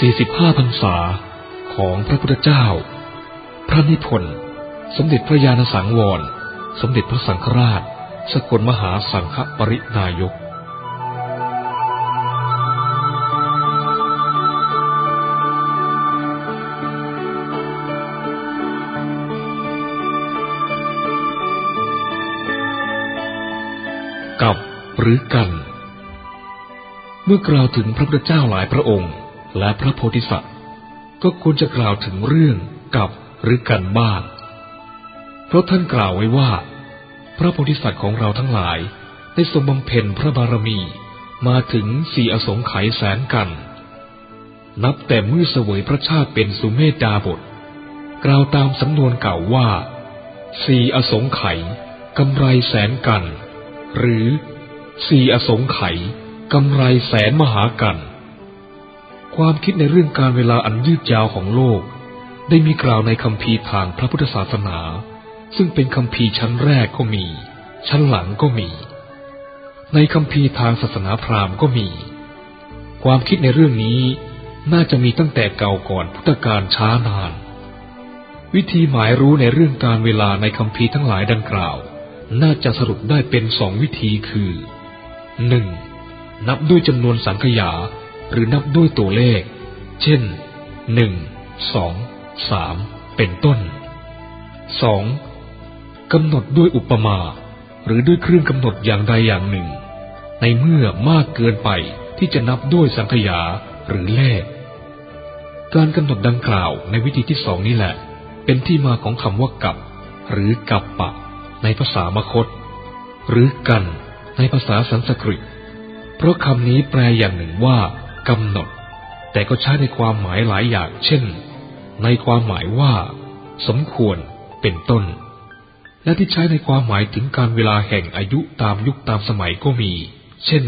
45พรรษาของพระพุทธเจ้า พระนิพนธ์ สมเด็จพระญาณสังวร สมเด็จพระสังฆราช สกลมหาสังฆปรินายกกับหรือกัน เมื่อกล่าวถึงพระพุทธเจ้าหลายพระองค์ และพระโพธิสัตว์ ก็ควรจะกล่าวถึงเรื่องกับหรือกันบ้าง เพราะท่านกล่าวไว้ว่า พระโพธิสัตว์ของเราทั้งหลายได้ทรงบำเพ็ญพระบารมีมาถึงสี่อสงไขยแสนกัน นับแต่เมื่อเสวยพระชาติเป็นสุเมธดาบท กล่าวตามสำนวนเก่าว่าสี่อสงไขยกำไรแสนกัน หรือสี่อสงไขยกำไรแสนมหากัน ความคิดในเรื่องการเวลาอันยืดยาวของโลก ได้มีกล่าวในคำพีทางพระพุทธศาสนา ซึ่งเป็นคำพีชั้นแรกก็มี ชั้นหลังก็มี ในคำพีทางศาสนาพราหมณ์ก็มี ความคิดในเรื่องนี้น่าจะมีตั้งแต่เก่าก่อนพุทธกาลช้านาน วิธีหมายรู้ในเรื่องการเวลาในคำพีทั้งหลายดังกล่าว น่าจะสรุปได้เป็นสองวิธีคือหนึ่งนับด้วยจำนวนสังขยา หรือนับด้วยตัวเลข เช่นหนึ่งสองสามเป็นต้นสองกำหนดด้วยอุปมา หรือด้วยเครื่องกำหนดอย่างใดอย่างหนึ่ง ในเมื่อมากเกินไปที่จะนับด้วยสังขยาหรือเลข การกำหนดดังกล่าวในวิธีที่สองนี้แหละ เป็นที่มาของคำว่ากับ หรือกับปะ ในภาษามคต หรือกันในภาษาสันสกฤต เพราะคำนี้แปลอย่างหนึ่งว่า กำหนด แต่ก็ใช้ในความหมายหลายอย่าง เช่น ในความหมายว่า สมควรเป็นต้น และที่ใช้ในความหมายถึงการเวลาแห่งอายุตามยุคตามสมัยก็มี เช่น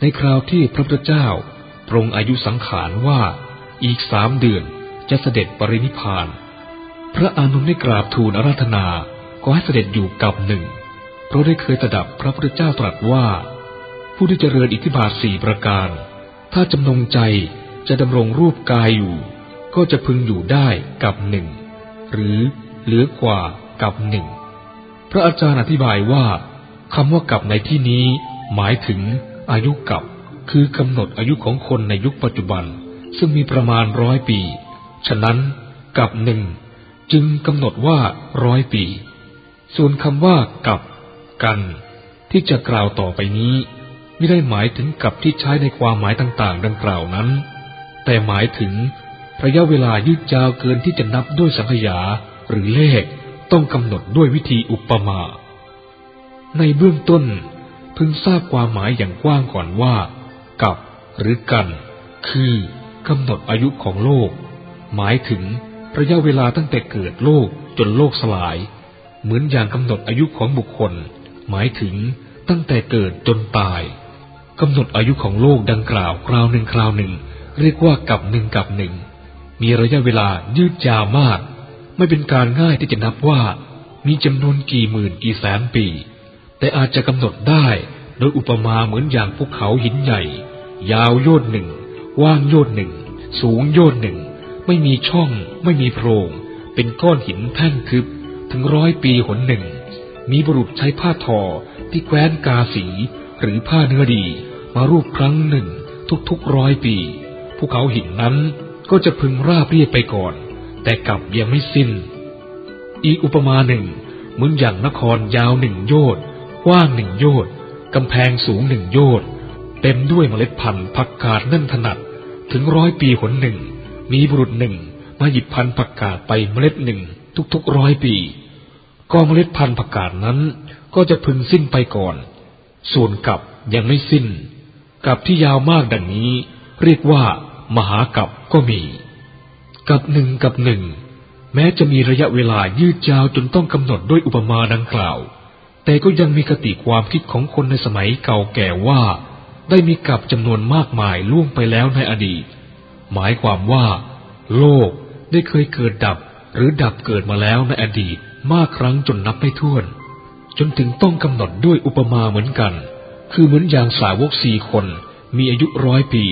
ในคราวที่พระพุทธเจ้าปรงอายุสังขารว่าอีกสามเดือนจะเสด็จปรินิพาน พระอานุนได้กราบทูลอาราธนาก็ให้เสด็จอยู่กับหนึ่ง เพราะได้เคยตรัสพระพุทธเจ้าตรัสว่า ผู้ที่เจริญอิทธิบาทสี่ประการ ถ้าจำนงใจจะดำรงรูปกายอยู่ ก็จะพึงอยู่ได้กับหนึ่ง หรือเหลือกว่ากับหนึ่ง พระอาจารย์อธิบายว่าคำว่ากับในที่นี้ หมายถึงอายุกับ คือกำหนดอายุของคนในยุคปัจจุบัน ซึ่งมีประมาณร้อยปี ฉะนั้นกับหนึ่งจึงกำหนดว่าร้อยปี ส่วนคำว่ากับ กัน ที่จะกล่าวต่อไปนี้ ไม่ได้หมายถึงกับที่ใช้ในความหมายต่างๆ ดังกล่าวนั้น แต่หมายถึงระยะเวลายืดยาวเกินที่จะนับด้วยสังขยาหรือเลขต้องกำหนดด้วยวิธีอุปมา ในเบื้องต้นพึงทราบความหมายอย่างกว้างก่อนว่า กับ หรือกัน คือกำหนดอายุของโลก หมายถึงระยะเวลาตั้งแต่เกิดโลกจนโลกสลาย เหมือนอย่างกำหนดอายุของบุคคล หมายถึงตั้งแต่เกิดจนตาย กำหนดอายุของโลกดังกล่าวคราวหนึ่งคราวหนึ่ง เรียกว่ากับหนึ่งกับหนึ่ง มีระยะเวลายืดยาวมาก ไม่เป็นการง่ายที่จะนับว่า มีจำนวนกี่หมื่นกี่แสนปี แต่อาจจะกำหนดได้โดยอุปมาเหมือนอย่างภูเขาหินใหญ่ ยาวโยดหนึ่งว่างโยดหนึ่งสูงโยดหนึ่งไม่มีช่อง ไม่มีโพรง เป็นก้อนหินแท่งคึบ ถึงร้อยปีหนหนึ่ง มีบุรุษใช้ผ้าทอที่แคว้นกาสี หรือผ้าเนื้อดีมารูปครั้งหนึ่งทุกๆร้อยปี ภูเขาหินนั้นก็จะพึงราบเรียบไปก่อน แต่กลับยังไม่สิ้น อีกอุปมาหนึ่งเหมือนอย่างนครยาวหนึ่งโยชน์กว้างหนึ่งโยชน์กำแพงสูงหนึ่งโยชน์เต็มด้วยเมล็ดพันธุ์ผักกาดนั่นถนัด ถึงร้อยปีหนหนึ่ง มีบุรุษหนึ่งมาหยิบพันธุ์ผักกาดไปเมล็ดหนึ่งทุกๆร้อยปีก็เมล็ดพันธุ์ผักกาดนั้นก็จะพึงสิ้นไปก่อน ส่วนกับยังไม่สิ้น กับที่ยาวมากดังนี้ เรียกว่า มหากับก็มี กับหนึ่งกับหนึ่ง แม้จะมีระยะเวลายืดยาวจนต้องกำหนดด้วยอุปมาดังกล่าว แต่ก็ยังมีคติความคิดของคนในสมัยเก่าแก่ว่า ได้มีกับจำนวนมากมายล่วงไปแล้วในอดีต หมายความว่า โลกได้เคยเกิดดับหรือดับเกิดมาแล้วในอดีตมากครั้งจนนับไม่ถ้วน จนถึงต้องกำหนดด้วยอุปมาเหมือนกัน คือเหมือนอย่างสาวกสี่คน มีอายุร้อยปี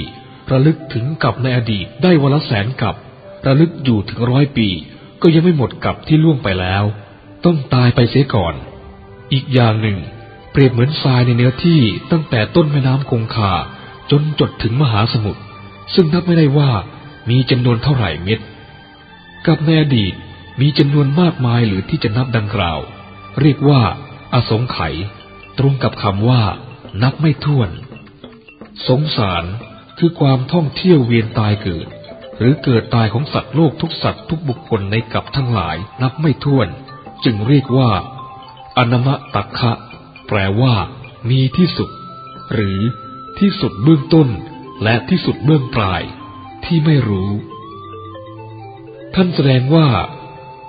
ระลึกถึงกับในอดีตได้วันละแสนกับ ระลึกอยู่ถึงร้อยปี ก็ยังไม่หมดกับที่ล่วงไปแล้ว ต้องตายไปเสียก่อน อีกอย่างหนึ่ง เปรียบเหมือนทรายในเนื้อที่ตั้งแต่ต้นแม่น้ำคงคาจนจดถึงมหาสมุทรซึ่งนับไม่ได้ว่ามีจำนวนเท่าไหร่เม็ดกับในอดีตมีจำนวนมากมายหรือที่จะนับดังกล่าว เรียกว่า อสงไขยตรงกับคำว่า นับไม่ถ้วน สงสารคือความท่องเที่ยวเวียนตายเกิด หรือเกิดตายของสัตว์โลกทุกสัตว์ทุกบุคคลในกับทั้งหลาย นับไม่ถ้วน จึงเรียกว่า อนมะตักคะแปลว่า มีที่สุด หรือ ที่สุดเบื้องต้น และที่สุดเบื้องปลาย ที่ไม่รู้ ท่านแสดงว่า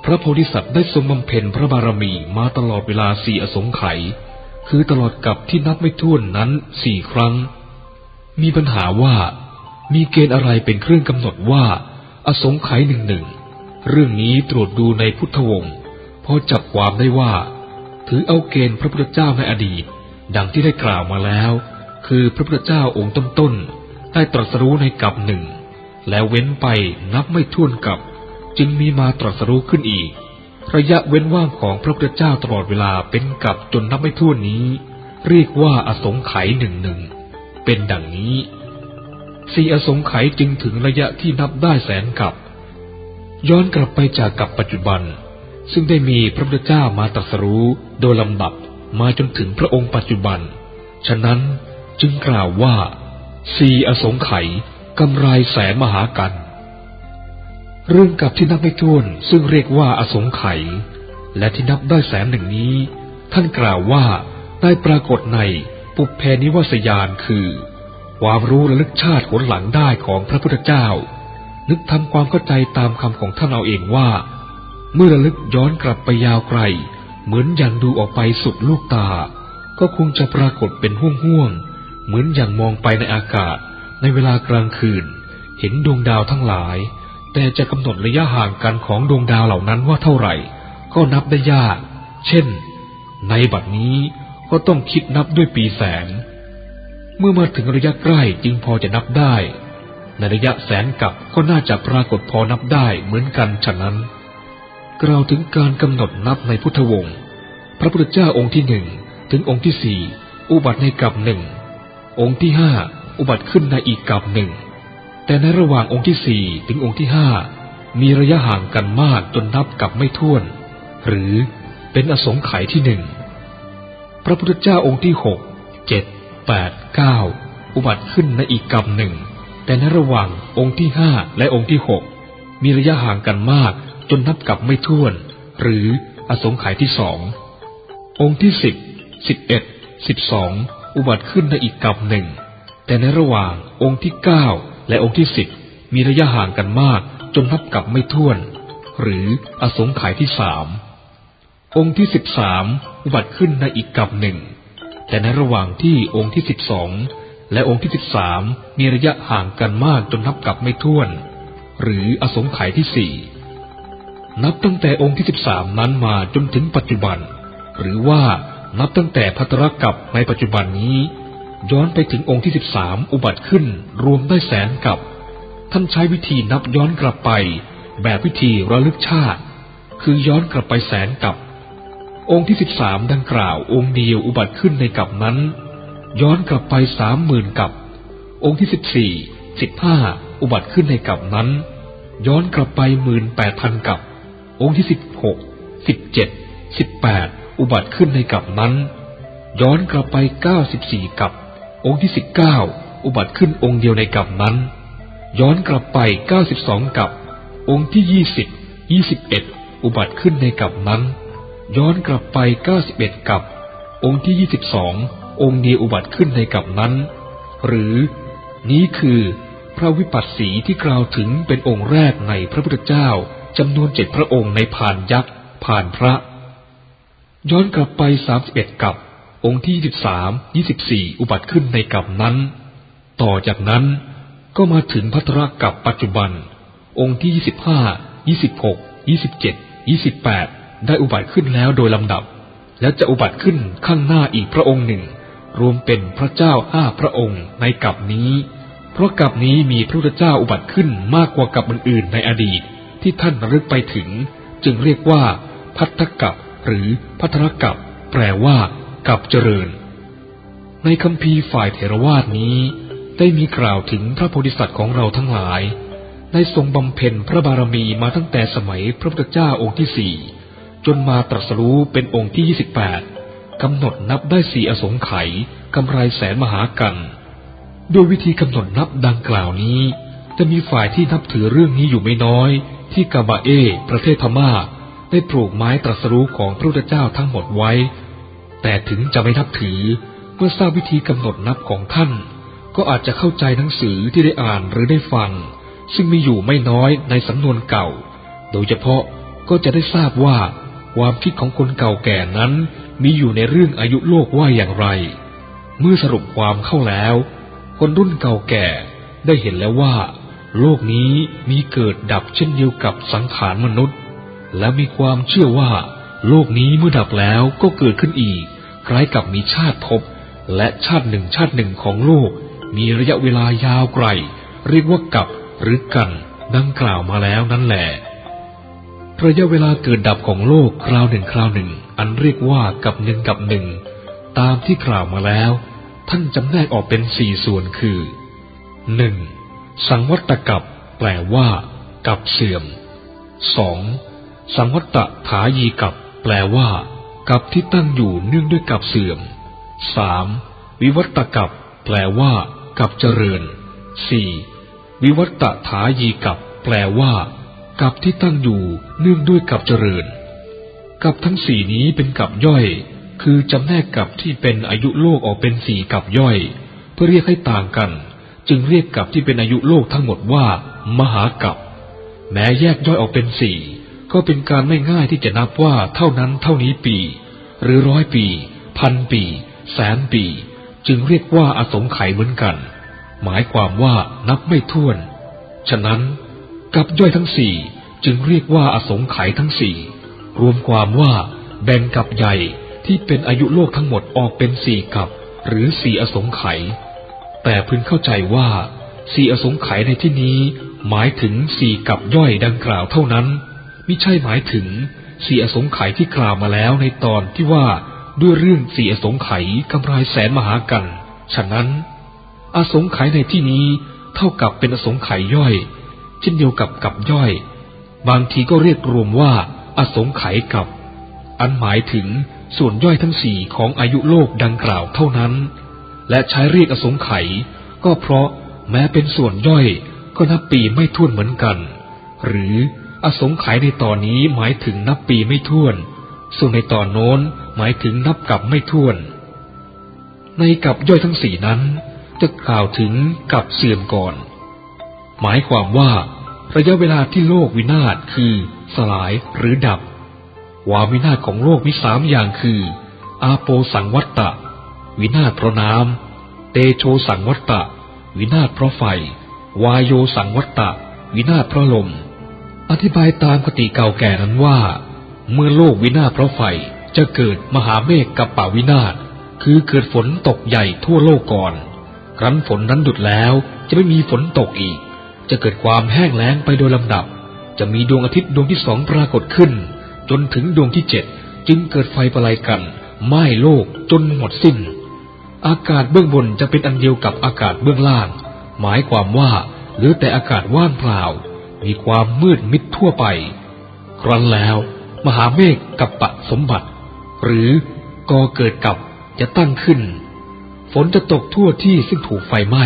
พระโพธิสัตว์ได้ทรงบำเพ็ญพระบารมีมาตลอดเวลาสี่อสงไขยคือตลอดกับที่นับไม่ถ้วนนั้นสี่ครั้ง มีปัญหาว่า มีเกณฑ์อะไรเป็นเครื่องกำหนดว่า อสงไขยหนึ่งหนึ่งเรื่องนี้ตรวจดูในพุทธวงศ์พอจับความได้ว่า ถือเอาเกณฑ์พระพุทธเจ้าในอดีต ดังที่ได้กล่าวมาแล้ว คือพระพุทธเจ้าองค์ต้นๆได้ตรัสรู้ในกับหนึ่งแล้วเว้นไปนับไม่ถ้วนกับ จึงมีมาตรัสรู้ขึ้นอีก ระยะเว้นว่างของพระพุทธเจ้าตลอดเวลาเป็นกับจนนับไม่ถ้วนนี้ เรียกว่าอสงไขยหนึ่งหนึ่งเป็นดังนี้สี่อสงไขยจึงถึงระยะที่นับได้แสนกับ ย้อนกลับไปจากกับปัจจุบัน ซึ่งได้มีพระพุทธเจ้ามาตรัสรู้โดยลำดับมาจนถึงพระองค์ปัจจุบัน ฉะนั้นจึงกล่าวว่าสี่อสงไขยกำไรแสนมหากัน เรื่องกับที่นับไม่ถ้วนซึ่งเรียกว่าอสงไขยและที่นับได้แสนหนึ่งนี้ ท่านกล่าวว่าได้ปรากฏในปุเพนิวสยานคือ ความรู้ระลึกชาติผลหลังได้ของพระพุทธเจ้า นึกทำความเข้าใจตามคำของท่านเอาเองว่า เมื่อระลึกย้อนกลับไปยาวไกล เหมือนอย่างดูออกไปสุดลูกตา ก็คงจะปรากฏเป็นห่วงห่วงเหมือนอย่างมองไปในอากาศในเวลากลางคืน เห็นดวงดาวทั้งหลาย แต่จะกำหนดระยะห่างกันของดวงดาวเหล่านั้นว่าเท่าไหร่ ก็นับได้ยาก เช่น ในบัดนี้ก็ต้องคิดนับด้วยปีแสน เมื่อมาถึงระยะใกล้จึงพอจะนับได้ ในระยะแสนกับก็น่าจะปรากฏพอนับได้เหมือนกันฉะนั้น กล่าวถึงการกำหนดนับในพุทธวงศ์พระพุทธเจ้าองค์ที่หนึ่งถึงองค์ที่สี่อุบัติในกับหนึ่งองค์ที่ห้าอุบัติขึ้นในอีกกับหนึ่ง แต่ในระหว่างองค์ที่สี่ถึงองค์ที่ห้ามีระยะห่างกันมากจนนับกับไม่ถ้วน หรือเป็นอสงไขยที่หนึ่งพระพุทธเจ้าองค์ที่หกเจ็ดแปดเก้าอุบัติขึ้นในอีกกรรมหนึ่ง แต่ในระหว่างองค์ที่ห้าและองค์ที่หกมีระยะห่างกันมากจนนับกับไม่ถ้วน หรืออสงไขยที่สององค์ที่สิบสิบเอ็ดสิบสองอุบัติขึ้นในอีกกรรมหนึ่งแต่ในระหว่างองค์ที่เก้า และองค์ที่สิบมีระยะห่างกันมากจนนับกับไม่ถ้วน หรืออสงไขยที่สามองค์ที่สิบสามอุบัติขึ้นในอีกกับหนึ่ง แต่ในระหว่างที่องค์ที่สิบสองและองค์ที่สิบสามมีระยะห่างกันมากจนนับกับไม่ถ้วน หรืออสงไขยที่สี่นับตั้งแต่องค์ที่สิบสามนั้นมาจนถึงปัจจุบัน หรือว่านับตั้งแต่พัตรกับในปัจจุบันนี้ ย้อนไปถึงองค์ที่สิบสามอุบัติขึ้นรวมได้แสนกับ ท่านใช้วิธีนับย้อนกลับไป แบบวิธีระลึกชาติ คือย้อนกลับไปแสนกับ องค์ที่สิบสามดังกล่าวองค์เดียวอุบัติขึ้นในกับนั้น ย้อนกลับไปสามหมื่นกับ องค์ที่สิบสี่สิบห้าอุบัติขึ้นในกับนั้น ย้อนกลับไปหมื่นแปดพันกับ องค์ที่สิบหกสิบเจ็ดสิบแปดอุบัติขึ้นในกับนั้นย้อนกลับไปเก้าสิบสี่กับ องค์ที่สิบเก้าอุบัติขึ้นองค์เดียวในกับนั้น ย้อนกลับไปเก้าสิบสองกับ องค์ที่ยี่สิบยี่สิบเอ็ดอุบัติขึ้นในกับนั้น ย้อนกลับไปเก้าสิบเอ็ดกับ องค์ที่ยี่สิบสององค์เดียวอุบัติขึ้นในกับนั้น หรือ นี้คือพระวิปัสสีที่กล่าวถึงเป็นองค์แรกในพระพุทธเจ้าจำนวนเจ็ดพระองค์ในผ่านยักษ์ผ่านพระ ย้อนกลับไปสามสิบเอ็ดกับ องค์ที่สิบสามยี่สิบสี่อุบัติขึ้นในกับนั้น ต่อจากนั้นก็มาถึงพัทรกับปัจจุบัน องค์ที่ยี่สิบห้ายี่สิบหกยี่สิบเจ็ดยี่สิบแปดได้อุบัติขึ้นแล้วโดยลำดับ และจะอุบัติขึ้นข้างหน้าอีกพระองค์หนึ่ง รวมเป็นพระเจ้าห้าพระองค์ในกับนี้ เพราะกับนี้มีพระพุทธเจ้าอุบัติขึ้นมากกว่ากับอื่นๆในอดีต ที่ท่านระลึกไปถึง จึงเรียกว่า พัทธกับหรือพัทรกับแปลว่า กับเจริญ ในคำพีฝ่ายเถรวาทนี้ได้มีกล่าวถึงพระโพธิสัตว์ของเราทั้งหลาย ได้ทรงบำเพ็ญพระบารมีมาตั้งแต่สมัยพระพุทธเจ้าองค์ที่สี่จนมาตรัสรู้เป็นองค์ที่ยี่สิบแปดกำหนดนับได้สี่อสงไขยกำไรแสนมหากันด้วยวิธีกำหนดนับดังกล่าวนี้ จะมีฝ่ายที่นับถือเรื่องนี้อยู่ไม่น้อย ที่กาบาเอ ประเทศพม่า ได้ปลูกไม้ตรัสรู้ของพระพุทธเจ้าทั้งหมดไว้ แต่ถึงจะไม่นับถือ เมื่อทราบวิธีกำหนดนับของท่าน ก็อาจจะเข้าใจหนังสือที่ได้อ่านหรือได้ฟัง ซึ่งมีอยู่ไม่น้อยในสำนวนเก่า โดยเฉพาะก็จะได้ทราบว่าความคิดของคนเก่าแก่นั้น มีอยู่ในเรื่องอายุโลกว่าอย่างไร เมื่อสรุปความเข้าแล้ว คนรุ่นเก่าแก่ได้เห็นแล้วว่า โลกนี้มีเกิดดับเช่นเดียวกับสังขารมนุษย์ และมีความเชื่อว่า โลกนี้เมื่อดับแล้วก็เกิดขึ้นอีกคล้ายกับมีชาติภพและชาติหนึ่งชาติหนึ่งของโลก มีระยะเวลายาวไกล เรียกว่ากับหรือกันดังกล่าวมาแล้วนั่นแหละระยะเวลาเกิดดับของโลกคราวหนึ่งคราวหนึ่ง อันเรียกว่ากับหนึ่งกับหนึ่งตามที่กล่าวมาแล้ว ท่านจำแนกออกเป็นสี่ส่วนคือหนึ่งสังวัตกับแปลว่า กับเสื่อมสองสังวัตถายีกับ ลว่ากับที่ตั้งอยู่เนื่องด้วยกับเสื่อมสามวิวัตกับ แปลว่ากับเจริญสี่วิวัตถายีกับ แปลว่ากับที่ตั้งอยู่เนื่องด้วยกับเจริญกับทั้งสี่นี้เป็นกับย่อย คือจำแนกกับที่เป็นอายุโลกออกเป็นสี่กับย่อย เพื่อเรียกให้ต่างกัน จึงเรียกกับที่เป็นอายุโลกทั้งหมดว่า มหากับ แม้แยกย่อยออกเป็นสี่ ก็เป็นการไม่ง่ายที่จะนับว่าเท่านั้นเท่านี้ปี หรือร้อยปี พันปี แสนปี จึงเรียกว่าอสงไขยเหมือนกัน หมายความว่านับไม่ถ้วน ฉะนั้นกับย่อยทั้งสี่จึงเรียกว่าอสงไขยทั้งสี่รวมความว่าแบ่งกับใหญ่ที่เป็นอายุโลกทั้งหมดออกเป็นสี่กับ หรือสี่อสงไขยแต่พึงเข้าใจว่าสี่อสงไขยในที่นี้ หมายถึงสี่กับย่อยดังกล่าวเท่านั้น ม่ใช่หมายถึงสี่อสงไขยที่กล่าวมาแล้วในตอนที่ว่าด้วยเรื่องสี่อสงไขยกำไรแสนมหากัน ฉะนั้น อสงไขยในที่นี้เท่ากับเป็นอสงไขยย่อย เช่นเดียวกับกับย่อย บางทีก็เรียกรวมว่า อสงไขยกับ อันหมายถึงส่วนย่อยทั้งสี่ของอายุโลกดังกล่าวเท่านั้น และใช้เรียกอสงไขยก็เพราะแม้เป็นส่วนย่อยก็นับปีไม่ท้วนเหมือนกัน หรือ อสงไขยในตอนนี้หมายถึงนับปีไม่ท้วน ส่วนในตอนโน้นหมายถึงนับกับไม่ท้วน ในกับย่อยทั้งสี่นั้น จะกล่าวถึงกับเสื่อมก่อน หมายความว่า ระยะเวลาที่โลกวินาศคือ สลายหรือดับวาวินาศของโลกมีสามอย่างคือ อาโปสังวัตตะ วินาศเพราะน้ำเตโชสังวัตตะ วินาศเพราะไฟ วายโยสังวัตตะ วินาศเพราะลม อธิบายตามคติเก่าแก่นั้นว่า เมื่อโลกวินาศเพราะไฟจะเกิดมหาเมฆกับป่าวินาศคือเกิดฝนตกใหญ่ทั่วโลกก่อน ครั้นฝนนั้นดุดแล้วจะไม่มีฝนตกอีก จะเกิดความแห้งแล้งไปโดยลำดับ จะมีดวงอาทิตย์ดวงที่สองปรากฏขึ้น จนถึงดวงที่เจ็ดจึงเกิดไฟประไลกันไหม้โลกจนหมดสิ้น อากาศเบื้องบนจะเป็นอันเดียวกับอากาศเบื้องล่าง หมายความว่าหรือแต่อากาศว่างเปล่า มีความมืดมิดทั่วไป ครั้นแล้ว มหาเมฆกับปะสมบัติ หรือกอเกิดกับจะตั้งขึ้น ฝนจะตกทั่วที่ซึ่งถูกไฟไหม้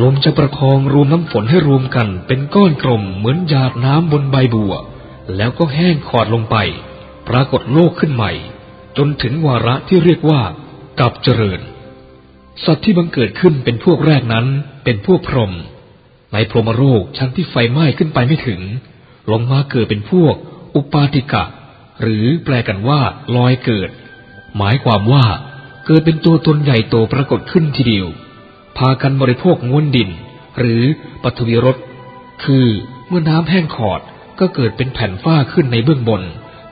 ลมจะประคองรวมน้ำฝนให้รวมกันเป็นก้อนกลมเหมือนหยาดน้ำบนใบบัว แล้วก็แห้งขอดลงไป ปรากฏโลกขึ้นใหม่ จนถึงวาระที่เรียกว่ากับเจริญ สัตว์ที่บังเกิดขึ้นเป็นพวกแรกนั้นเป็นพวกพรหม ในพรหมโลกชั้นที่ไฟไหม้ขึ้นไปไม่ถึง ลงมาเกิดเป็นพวก อุปาติกะ หรือแปลกันว่า ลอยเกิด หมายความว่า เกิดเป็นตัวตนใหญ่โตปรากฏขึ้นทีเดียว พากันบริโภคง้วนดิน หรือปฐวีรสคือเมื่อน้ำแห้งขอดก็เกิดเป็นแผ่นฝ้าขึ้นในเบื้องบน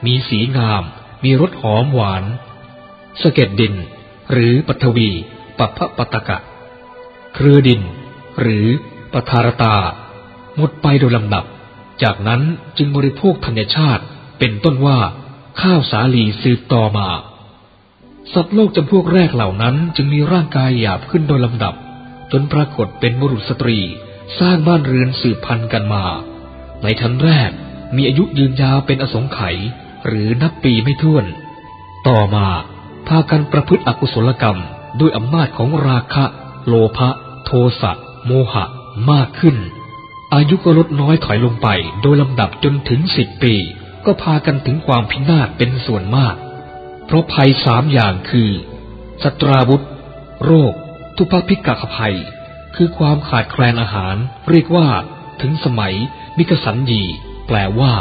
มีสีงาม มีรสหอมหวานสะเก็ดดิน หรือปฐวี ปัพพปตกะ เครือดิน หรือ ปทารตาหมดไปโดยลำดับ จากนั้นจึงบริโภคธัญชาติ เป็นต้นว่า ข้าวสาลีสืบต่อมา สัตว์โลกจำพวกแรกเหล่านั้นจึงมีร่างกายหยาบขึ้นโดยลำดับ จนปรากฏเป็นบุรุษสตรี สร้างบ้านเรือนสืบพันธุ์กันมา ในชั้นแรกมีอายุยืนยาวเป็นอสงไขยหรือนับปีไม่ถ้วน ต่อมาพากันประพฤติอกุศลกรรม ด้วยอำนาจของราคะ โลภะ โทสะ โมหะ มากขึ้น อายุก็ลดน้อยถอยลงไปโดยลำดับจนถึงสิบปี ก็พากันถึงความพินาศเป็นส่วนมาก เพราะภัยสามอย่างคือสัตราวุธ โรค ทุพพิกะภัย คือความขาดแคลนอาหาร เรียกว่า ถึงสมัย มิกสันยี แปลว่า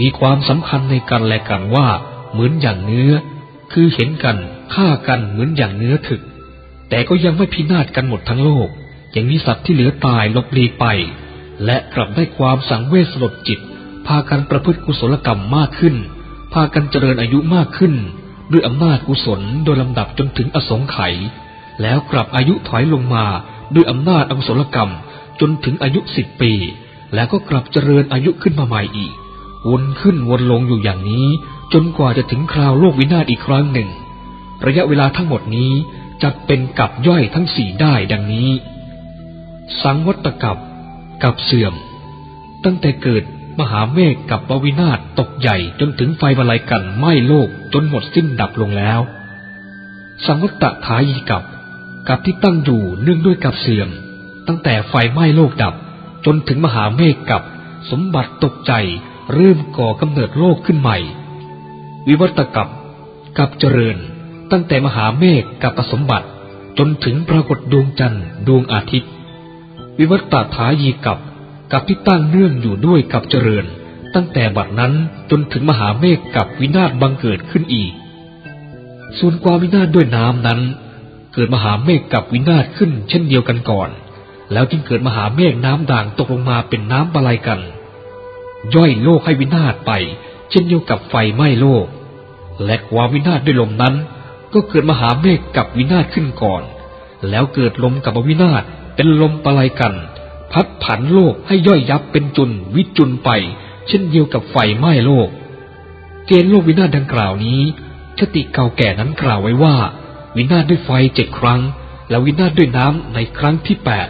มีความสำคัญในกันและกันว่า เหมือนอย่างเนื้อ คือเห็นกันฆ่ากันเหมือนอย่างเนื้อถึก แต่ก็ยังไม่พินาศกันหมดทั้งโลก ยังมีสัตว์ที่เหลือตายลบลีไป และกลับได้ความสังเวชสลดจิต พากันประพฤติกุศลกรรมมากขึ้น พากันเจริญอายุมากขึ้น ด้วยอำนาจกุศลโดยลำดับจนถึงอสงไขยแล้วกลับอายุถอยลงมาด้วยอำนาจอกุศลกรรมจนถึงอายุสิบปี แล้วก็กลับเจริญอายุขึ้นมาใหม่อีก วนขึ้นวนลงอยู่อย่างนี้ จนกว่าจะถึงคราวโลกวินาศอีกครั้งหนึ่ง ระยะเวลาทั้งหมดนี้จะเป็นกับย่อยทั้งสี่ได้ดังนี้ สังวัตกับกับเสื่อม ตั้งแต่เกิดมหาเมฆกับปวินาศตกใหญ่จนถึงไฟบาลัยกันไหม้โลกจนหมดสิ้นดับลงแล้ว สังวัตถายีกับกับที่ตั้งอยู่เนื่องด้วยกับเสื่อม ตั้งแต่ไฟไหม้โลกดับ จนถึงมหาเมฆกับสมบัติตกใจเริ่มก่อกำเนิดโลกขึ้นใหม่ วิวัตกับกับเจริญ ตั้งแต่มหาเมฆกับสมบัติ จนถึงปรากฏดวงจันทร์ดวงอาทิตย์ วิวัตตถายีกับกับที่ตั้งเนื่องอยู่ด้วยกับเจริญ ตั้งแต่บัดนั้นจนถึงมหาเมฆกับวินาศบังเกิดขึ้นอีก ส่วนความวินาศด้วยน้ำนั้น เกิดมหาเมฆกับวินาศขึ้นเช่นเดียวกันก่อน แล้วจึงเกิดมหาเมฆน้ำด่างตกลงมาเป็นน้ำบาลัยกัน ย่อยโลกให้วินาศไป เช่นเดียวกับไฟไหม้โลก และความวินาศด้วยลมนั้น ก็เกิดมหาเมฆกับวินาศขึ้นก่อน แล้วเกิดลมกับวินาศ เป็นลมปะไลกัน พัดผันโลกให้ย่อยยับเป็นจุนวิจุนไป เช่นเดียวกับไฟไหม้โลก เกณฑ์โลกวินาศดังกล่าวนี้ชติเก่าแก่นั้นกล่าวไว้ว่า วินาศด้วยไฟเจ็ดครั้ง แล้ววินาศด้วยน้ำในครั้งที่แปด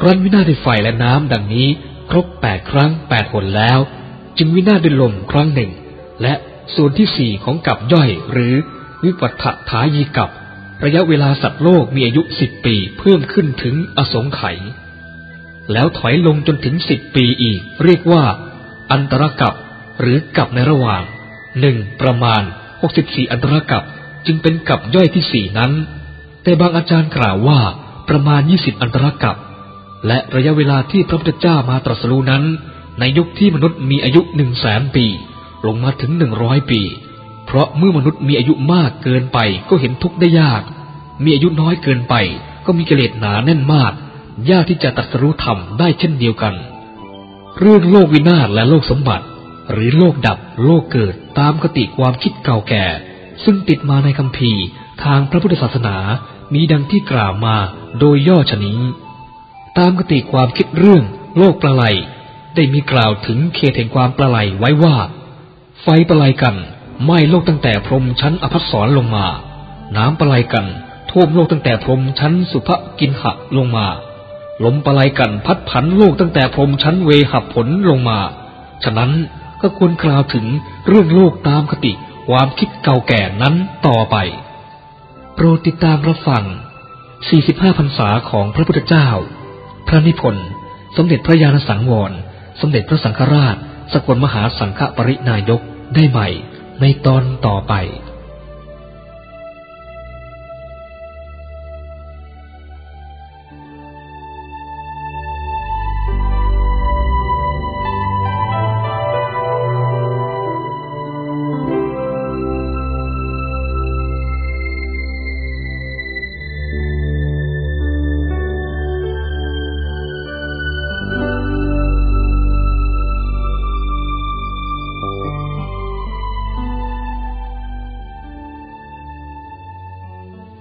ครั้นวินาศด้วยไฟและน้ำดังนี้ ครบแปดครั้งแปดหนแล้ว จึงวินาศด้วยลมครั้งหนึ่ง และส่วนที่สี่ของกับย่อยหรือวิปัฏฐายีกับ ระยะเวลาสัตว์โลกมีอายุสิบปีเพิ่มขึ้นถึงอสงไขยแล้วถอยลงจนถึงสิบปีอีก เรียกว่า อันตรกับหรือกับในระหว่างหนึ่งประมาณหกสิบสี่อันตรกับจึงเป็นกับย่อยที่สี่นั้น แต่บางอาจารย์กล่าวว่าประมาณยี่สิบอันตรกับ และระยะเวลาที่พระพุทธเจ้ามาตรัสรู้นั้น ในยุคที่มนุษย์มีอายุหนึ่งแสนปี ลงมาถึงหนึ่งร้อยปี เพราะเมื่อมนุษย์มีอายุมากเกินไปก็เห็นทุกข์ได้ยาก มีอายุน้อยเกินไป ก็มีกิเลสหนาแน่นมาก ยากที่จะตัดสู้ธรรมได้เช่นเดียวกัน เรื่องโลกวินาศและโลกสมบัติ หรือโลกดับโลกเกิดตามกติความคิดเก่าแก่ ซึ่งติดมาในคำพีทางพระพุทธศาสนามีดังที่กล่าวมาโดยย่อชนี้ ตามกติความคิดเรื่อง โลกประไลได้มีกล่าวถึงเขตแห่งความประไลไว้ว่า ไฟประไลกัน ไหม้โลกตั้งแต่พรมชั้นอภัสสรลงมา น้ำปลายกันท่วมโลกตั้งแต่พรมชั้นสุภกินหะลงมา ลมปลายกันพัดผันโลกตั้งแต่พรมชั้นเวหับผลลงมา ฉะนั้นก็ควรกล่าวถึงเรื่องโลกตามคติความคิดเก่าแก่นั้นต่อไป โปรดติดตามรับฟัง 45 พรรษาของพระพุทธเจ้า พระนิพนธ์ สมเด็จพระญาณสังวร สมเด็จพระสังฆราช สกลมหาสังฆปรินายกได้ใหม่ ในตอนต่อไป